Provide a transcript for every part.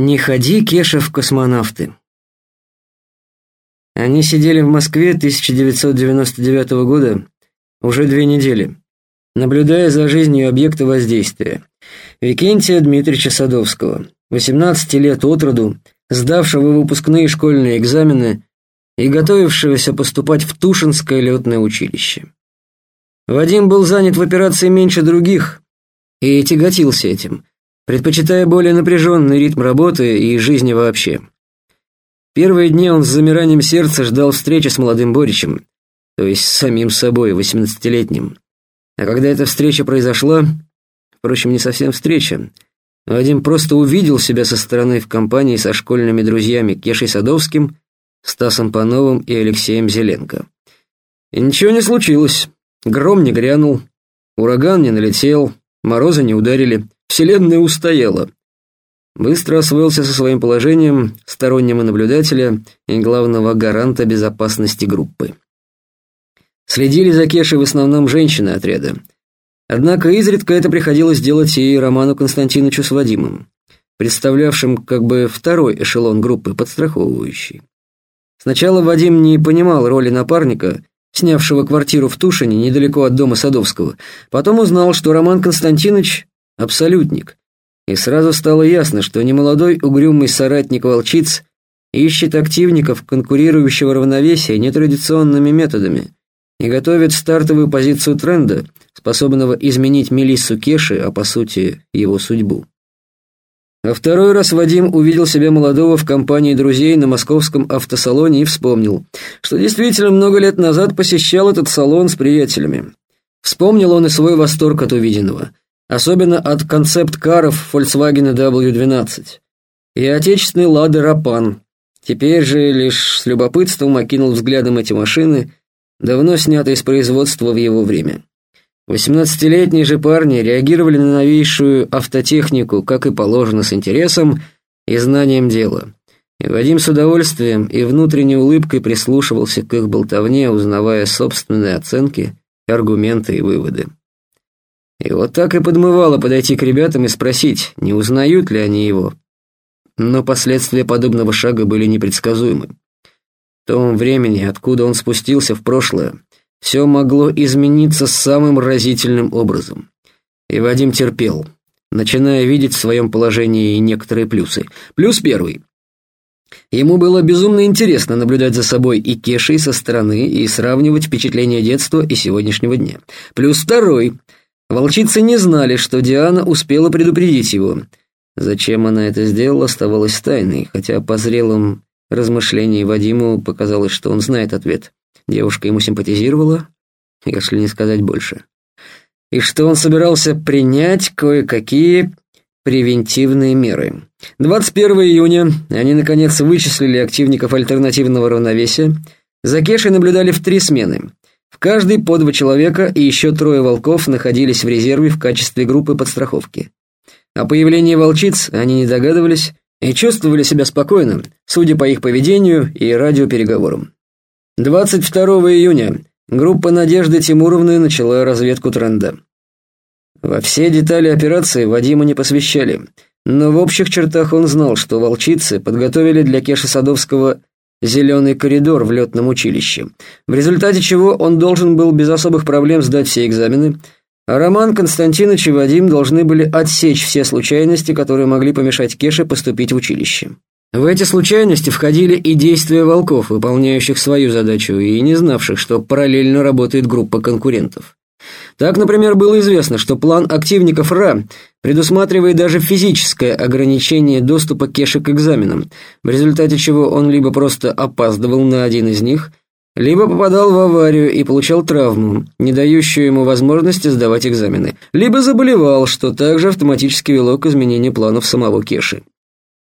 Не ходи, Кеша, в космонавты. Они сидели в Москве 1999 года уже две недели, наблюдая за жизнью объекта воздействия. Викентия Дмитриевича Садовского, 18 лет от роду, сдавшего выпускные школьные экзамены и готовившегося поступать в Тушинское летное училище. Вадим был занят в операции меньше других и тяготился этим, предпочитая более напряженный ритм работы и жизни вообще. Первые дни он с замиранием сердца ждал встречи с молодым Боричем, то есть с самим собой, восемнадцатилетним. А когда эта встреча произошла, впрочем, не совсем встреча, Вадим просто увидел себя со стороны в компании со школьными друзьями Кешей Садовским, Стасом Пановым и Алексеем Зеленко. И ничего не случилось. Гром не грянул, ураган не налетел, морозы не ударили. Вселенная устояла. Быстро освоился со своим положением стороннего наблюдателя и главного гаранта безопасности группы. Следили за Кешей в основном женщины отряда. Однако изредка это приходилось делать и Роману Константиновичу с Вадимом, представлявшим как бы второй эшелон группы, подстраховывающий. Сначала Вадим не понимал роли напарника, снявшего квартиру в Тушине недалеко от дома Садовского. Потом узнал, что Роман Константинович абсолютник. И сразу стало ясно, что немолодой угрюмый соратник волчиц ищет активников конкурирующего равновесия нетрадиционными методами и готовит стартовую позицию тренда, способного изменить Мелиссу Кеши, а по сути его судьбу. А второй раз Вадим увидел себя молодого в компании друзей на московском автосалоне и вспомнил, что действительно много лет назад посещал этот салон с приятелями. Вспомнил он и свой восторг от увиденного особенно от концепт-каров Volkswagen W12 и отечественной Лады Рапан. Теперь же лишь с любопытством окинул взглядом эти машины, давно снятые из производства в его время. Восемнадцатилетние же парни реагировали на новейшую автотехнику, как и положено, с интересом и знанием дела. И Вадим с удовольствием и внутренней улыбкой прислушивался к их болтовне, узнавая собственные оценки, аргументы и выводы. И вот так и подмывало подойти к ребятам и спросить, не узнают ли они его. Но последствия подобного шага были непредсказуемы. В том времени, откуда он спустился в прошлое, все могло измениться самым разительным образом. И Вадим терпел, начиная видеть в своем положении некоторые плюсы. Плюс первый. Ему было безумно интересно наблюдать за собой и Кешей со стороны и сравнивать впечатления детства и сегодняшнего дня. Плюс второй – Волчицы не знали, что Диана успела предупредить его. Зачем она это сделала, оставалось тайной, хотя по зрелым размышлениям Вадиму показалось, что он знает ответ. Девушка ему симпатизировала, если не сказать больше. И что он собирался принять кое-какие превентивные меры. 21 июня они, наконец, вычислили активников альтернативного равновесия. За Кешей наблюдали в три смены. В каждой по два человека и еще трое волков находились в резерве в качестве группы подстраховки. О появлении волчиц они не догадывались и чувствовали себя спокойно, судя по их поведению и радиопереговорам. 22 июня группа Надежды Тимуровны начала разведку тренда. Во все детали операции Вадима не посвящали, но в общих чертах он знал, что волчицы подготовили для Кеши Садовского зеленый коридор в летном училище, в результате чего он должен был без особых проблем сдать все экзамены, а Роман Константинович и Вадим должны были отсечь все случайности, которые могли помешать Кеше поступить в училище. В эти случайности входили и действия волков, выполняющих свою задачу и не знавших, что параллельно работает группа конкурентов. Так, например, было известно, что план активников РА предусматривает даже физическое ограничение доступа Кеши к экзаменам, в результате чего он либо просто опаздывал на один из них, либо попадал в аварию и получал травму, не дающую ему возможности сдавать экзамены, либо заболевал, что также автоматически вело к изменению планов самого Кеши.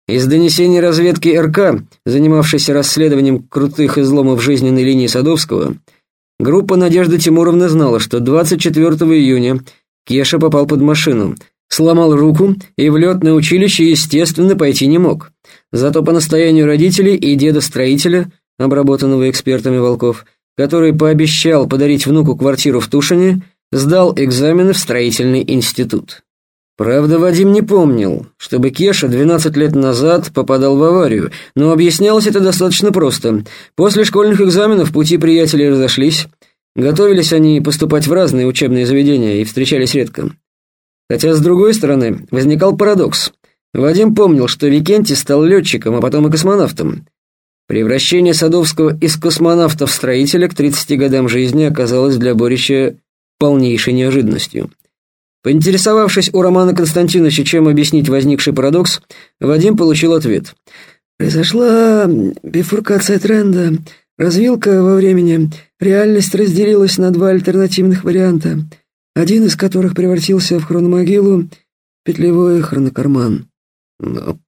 Из донесений разведки РК, занимавшейся расследованием крутых изломов жизненной линии Садовского, Группа Надежды Тимуровны знала, что 24 июня Кеша попал под машину, сломал руку и в летное училище, естественно, пойти не мог. Зато по настоянию родителей и деда-строителя, обработанного экспертами волков, который пообещал подарить внуку квартиру в Тушине, сдал экзамены в строительный институт. Правда, Вадим не помнил, чтобы Кеша 12 лет назад попадал в аварию, но объяснялось это достаточно просто. После школьных экзаменов пути приятелей разошлись. Готовились они поступать в разные учебные заведения и встречались редко. Хотя, с другой стороны, возникал парадокс. Вадим помнил, что Викентий стал летчиком, а потом и космонавтом. Превращение Садовского из космонавта в строителя к 30 годам жизни оказалось для Борича полнейшей неожиданностью. Поинтересовавшись у Романа Константиновича, чем объяснить возникший парадокс, Вадим получил ответ. «Произошла бифуркация тренда, развилка во времени, реальность разделилась на два альтернативных варианта, один из которых превратился в хрономогилу, петлевой хронокарман». «Но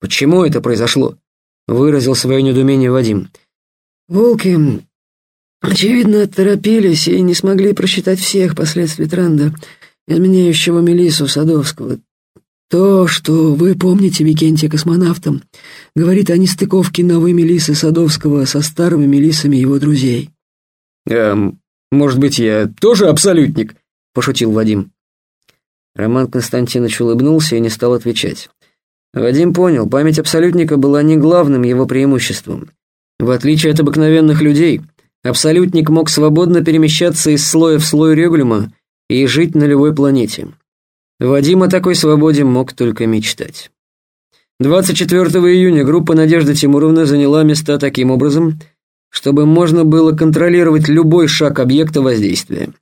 почему это произошло?» — выразил свое недоумение Вадим. «Волки, очевидно, торопились и не смогли просчитать всех последствий тренда» изменяющего Мелису Садовского. То, что вы помните Викентия космонавтом, говорит о нестыковке новой Мелисы Садовского со старыми Мелисами его друзей. «Эм, может быть, я тоже абсолютник?» – пошутил Вадим. Роман Константинович улыбнулся и не стал отвечать. Вадим понял, память абсолютника была не главным его преимуществом. В отличие от обыкновенных людей, абсолютник мог свободно перемещаться из слоя в слой регулюма и жить на любой планете. Вадим о такой свободе мог только мечтать. 24 июня группа Надежды Тимуровны заняла места таким образом, чтобы можно было контролировать любой шаг объекта воздействия.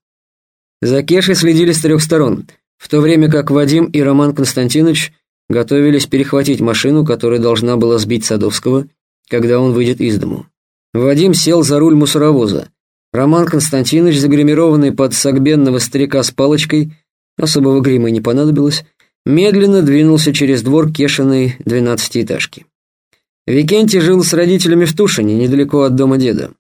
За Кешей следили с трех сторон, в то время как Вадим и Роман Константинович готовились перехватить машину, которая должна была сбить Садовского, когда он выйдет из дому. Вадим сел за руль мусоровоза, Роман Константинович, загримированный под согбенного старика с палочкой, особого грима не понадобилось, медленно двинулся через двор Кешиной двенадцатиэтажки. Викентий жил с родителями в Тушине, недалеко от дома деда.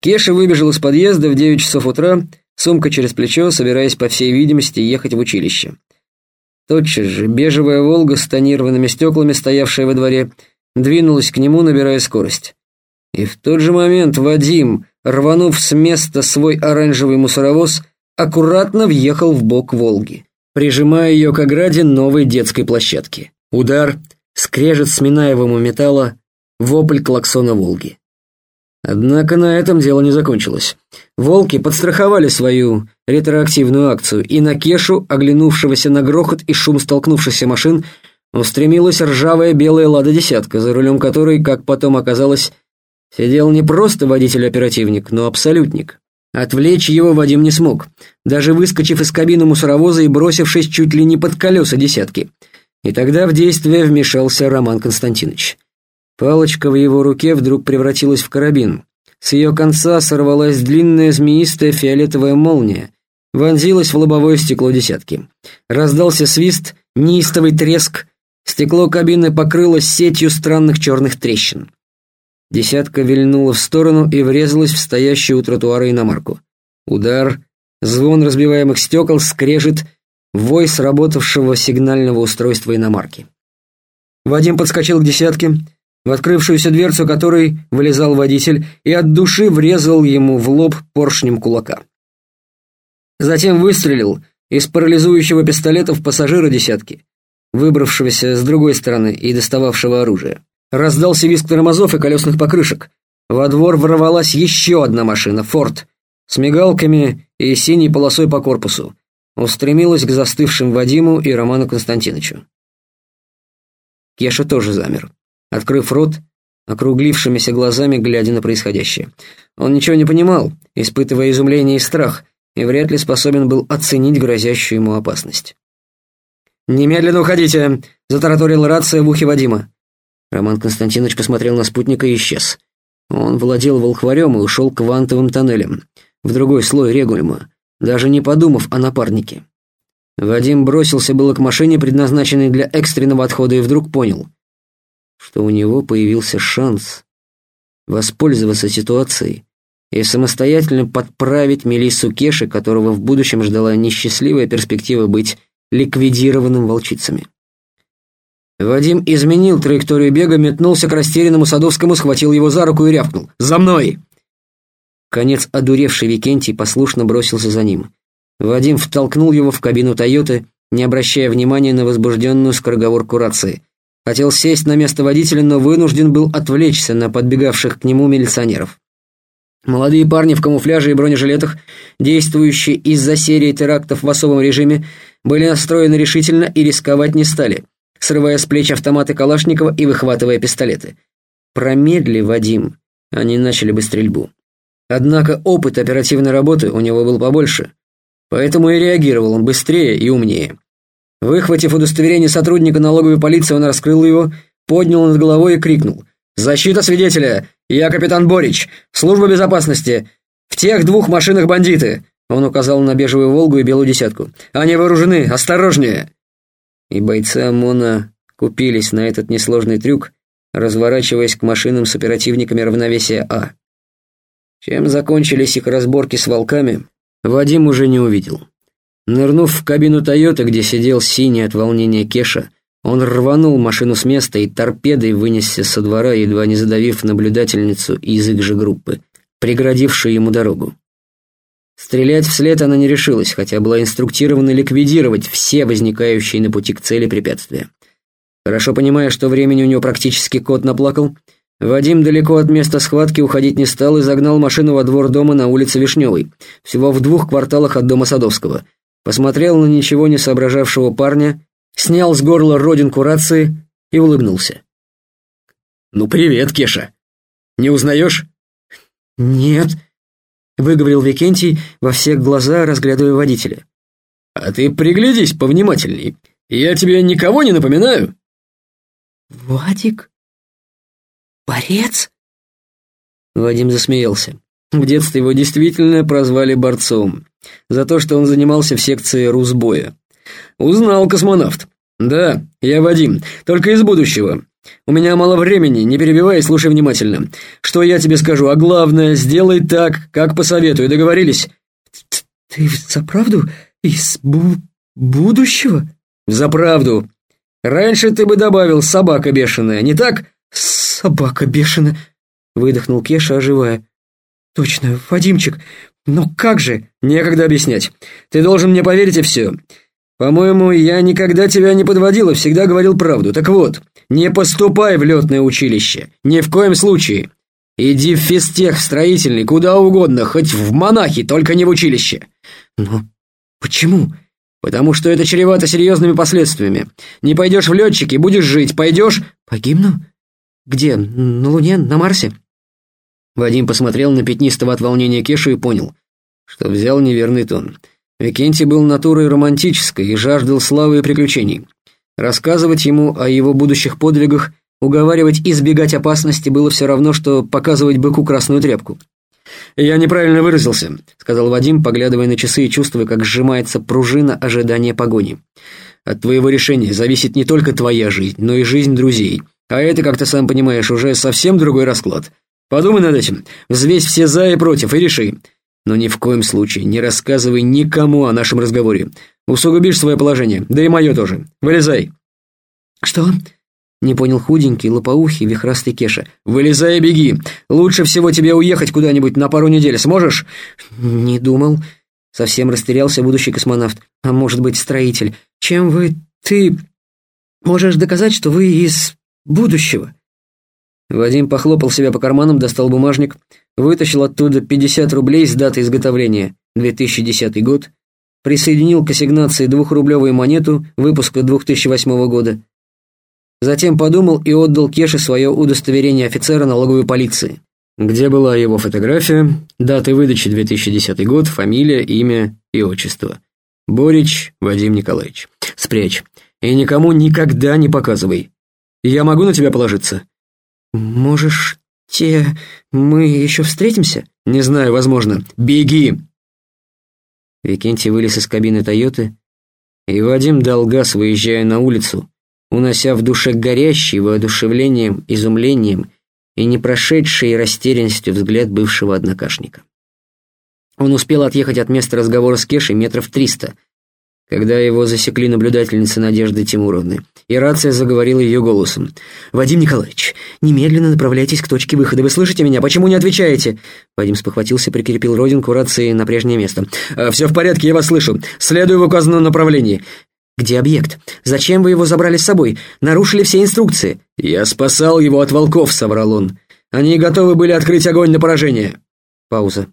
Кеша выбежал из подъезда в девять часов утра, сумка через плечо, собираясь, по всей видимости, ехать в училище. Тотчас же бежевая «Волга» с тонированными стеклами, стоявшая во дворе, двинулась к нему, набирая скорость. И в тот же момент Вадим, рванув с места свой оранжевый мусоровоз, аккуратно въехал в бок Волги, прижимая ее к ограде новой детской площадки. Удар, скрежет сминаемого металла, вопль клаксона Волги. Однако на этом дело не закончилось. Волки подстраховали свою ретроактивную акцию, и на Кешу, оглянувшегося на грохот и шум столкнувшихся машин, устремилась ржавая белая «Лада-десятка», за рулем которой, как потом оказалось, Сидел не просто водитель-оперативник, но абсолютник. Отвлечь его Вадим не смог, даже выскочив из кабины мусоровоза и бросившись чуть ли не под колеса десятки. И тогда в действие вмешался Роман Константинович. Палочка в его руке вдруг превратилась в карабин. С ее конца сорвалась длинная змеистая фиолетовая молния, вонзилась в лобовое стекло десятки. Раздался свист, неистовый треск, стекло кабины покрылось сетью странных черных трещин. Десятка вильнула в сторону и врезалась в стоящую у тротуара иномарку. Удар, звон разбиваемых стекол, скрежет, вой сработавшего сигнального устройства иномарки. Вадим подскочил к десятке, в открывшуюся дверцу которой вылезал водитель и от души врезал ему в лоб поршнем кулака. Затем выстрелил из парализующего пистолета в пассажира десятки, выбравшегося с другой стороны и достававшего оружие. Раздался визг тормозов и колесных покрышек. Во двор ворвалась еще одна машина, «Форд», с мигалками и синей полосой по корпусу. Устремилась к застывшим Вадиму и Роману Константиновичу. Кеша тоже замер, открыв рот, округлившимися глазами, глядя на происходящее. Он ничего не понимал, испытывая изумление и страх, и вряд ли способен был оценить грозящую ему опасность. «Немедленно уходите!» — затараторила рация в ухе Вадима. Роман Константинович посмотрел на спутника и исчез. Он владел волхварем и ушел квантовым тоннелям, в другой слой регулима, даже не подумав о напарнике. Вадим бросился было к машине, предназначенной для экстренного отхода, и вдруг понял, что у него появился шанс воспользоваться ситуацией и самостоятельно подправить Мелиссу Кеши, которого в будущем ждала несчастливая перспектива быть ликвидированным волчицами. Вадим изменил траекторию бега, метнулся к растерянному Садовскому, схватил его за руку и рявкнул. «За мной!» Конец одуревший Викентий послушно бросился за ним. Вадим втолкнул его в кабину «Тойоты», не обращая внимания на возбужденную скороговорку рации. Хотел сесть на место водителя, но вынужден был отвлечься на подбегавших к нему милиционеров. Молодые парни в камуфляже и бронежилетах, действующие из-за серии терактов в особом режиме, были настроены решительно и рисковать не стали, срывая с плеч автоматы Калашникова и выхватывая пистолеты. Промедли Вадим, они начали бы стрельбу. Однако опыт оперативной работы у него был побольше, поэтому и реагировал он быстрее и умнее. Выхватив удостоверение сотрудника налоговой полиции, он раскрыл его, поднял над головой и крикнул «Защита свидетеля! Я капитан Борич! Служба безопасности! В тех двух машинах бандиты!» Он указал на бежевую «Волгу» и белую «десятку». «Они вооружены! Осторожнее!» И бойцы ОМОНа купились на этот несложный трюк, разворачиваясь к машинам с оперативниками равновесия А. Чем закончились их разборки с волками, Вадим уже не увидел. Нырнув в кабину «Тойоты», где сидел синий от волнения Кеша, он рванул машину с места и торпедой вынесся со двора, едва не задавив наблюдательницу из их же группы, преградившую ему дорогу. Стрелять вслед она не решилась, хотя была инструктирована ликвидировать все возникающие на пути к цели препятствия. Хорошо понимая, что времени у него практически кот наплакал, Вадим далеко от места схватки уходить не стал и загнал машину во двор дома на улице Вишневой, всего в двух кварталах от дома Садовского. Посмотрел на ничего не соображавшего парня, снял с горла родинку рации и улыбнулся. «Ну, привет, Кеша! Не узнаешь?» «Нет», — выговорил Викентий во все глаза, разглядывая водителя. «А ты приглядись повнимательней. Я тебе никого не напоминаю?» «Вадик? Борец?» Вадим засмеялся. В детстве его действительно прозвали борцом. За то, что он занимался в секции русбоя. «Узнал космонавт. Да, я Вадим, только из будущего. У меня мало времени, не перебивай и слушай внимательно. Что я тебе скажу, а главное, сделай так, как посоветую, договорились?» «Ты за правду из бу будущего?» «За правду. Раньше ты бы добавил «собака бешеная», не так?» «Собака бешеная», — выдохнул Кеша, оживая. «Точно, Вадимчик, но как же?» «Некогда объяснять. Ты должен мне поверить и все. По-моему, я никогда тебя не подводил и всегда говорил правду. Так вот, не поступай в летное училище. Ни в коем случае. Иди в физтех, в строительный, куда угодно, хоть в монахи, только не в училище». «Но почему?» потому что это чревато серьезными последствиями. Не пойдешь в летчики, будешь жить, пойдешь...» «Погибну? Где? На Луне? На Марсе?» Вадим посмотрел на пятнистого от волнения Кешу и понял, что взял неверный тон. Викентий был натурой романтической и жаждал славы и приключений. Рассказывать ему о его будущих подвигах, уговаривать избегать опасности было все равно, что показывать быку красную тряпку. «Я неправильно выразился», — сказал Вадим, поглядывая на часы и чувствуя, как сжимается пружина ожидания погони. «От твоего решения зависит не только твоя жизнь, но и жизнь друзей. А это, как ты сам понимаешь, уже совсем другой расклад. Подумай над этим, взвесь все за и против и реши. Но ни в коем случае не рассказывай никому о нашем разговоре. Усугубишь свое положение, да и мое тоже. Вылезай». «Что?» Не понял худенький, лопоухий, вихрастый Кеша. «Вылезай и беги! Лучше всего тебе уехать куда-нибудь на пару недель. Сможешь?» «Не думал». Совсем растерялся будущий космонавт. «А может быть, строитель. Чем вы... ты... можешь доказать, что вы из будущего?» Вадим похлопал себя по карманам, достал бумажник, вытащил оттуда 50 рублей с датой изготовления, 2010 год, присоединил к ассигнации двухрублевую монету выпуска 2008 года, Затем подумал и отдал Кеше свое удостоверение офицера налоговой полиции, где была его фотография, даты выдачи 2010 год, фамилия, имя и отчество. Борич Вадим Николаевич. Спрячь. И никому никогда не показывай. Я могу на тебя положиться? Можешь, те... мы еще встретимся? Не знаю, возможно. Беги! Викентий вылез из кабины Тойоты, и Вадим дал газ, выезжая на улицу, унося в душе горящий воодушевлением, изумлением и не прошедшей растерянностью взгляд бывшего однокашника. Он успел отъехать от места разговора с Кешей метров триста, когда его засекли наблюдательницы Надежды Тимуровны, и рация заговорила ее голосом. «Вадим Николаевич, немедленно направляйтесь к точке выхода. Вы слышите меня? Почему не отвечаете?» Вадим спохватился, прикрепил родинку рации на прежнее место. «Все в порядке, я вас слышу. Следую в указанном направлении. Где объект? Зачем вы его забрали с собой? Нарушили все инструкции. Я спасал его от волков, соврал он. Они готовы были открыть огонь на поражение. Пауза.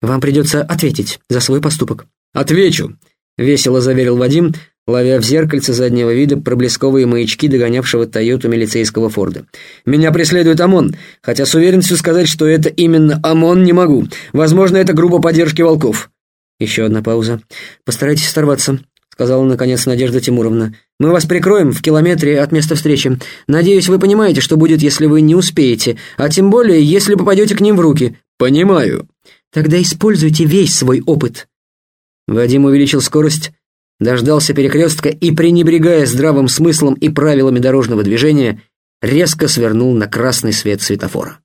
Вам придется ответить за свой поступок. Отвечу, весело заверил Вадим, ловя в зеркальце заднего вида проблесковые маячки догонявшего Тойоту милицейского Форда. «Меня преследует ОМОН, хотя с уверенностью сказать, что это именно ОМОН, не могу. Возможно, это группа поддержки волков». Еще одна пауза. «Постарайтесь оторваться», — сказала, наконец, Надежда Тимуровна. «Мы вас прикроем в километре от места встречи. Надеюсь, вы понимаете, что будет, если вы не успеете, а тем более, если попадете к ним в руки». «Понимаю». «Тогда используйте весь свой опыт». Вадим увеличил скорость, дождался перекрестка и, пренебрегая здравым смыслом и правилами дорожного движения, резко свернул на красный свет светофора.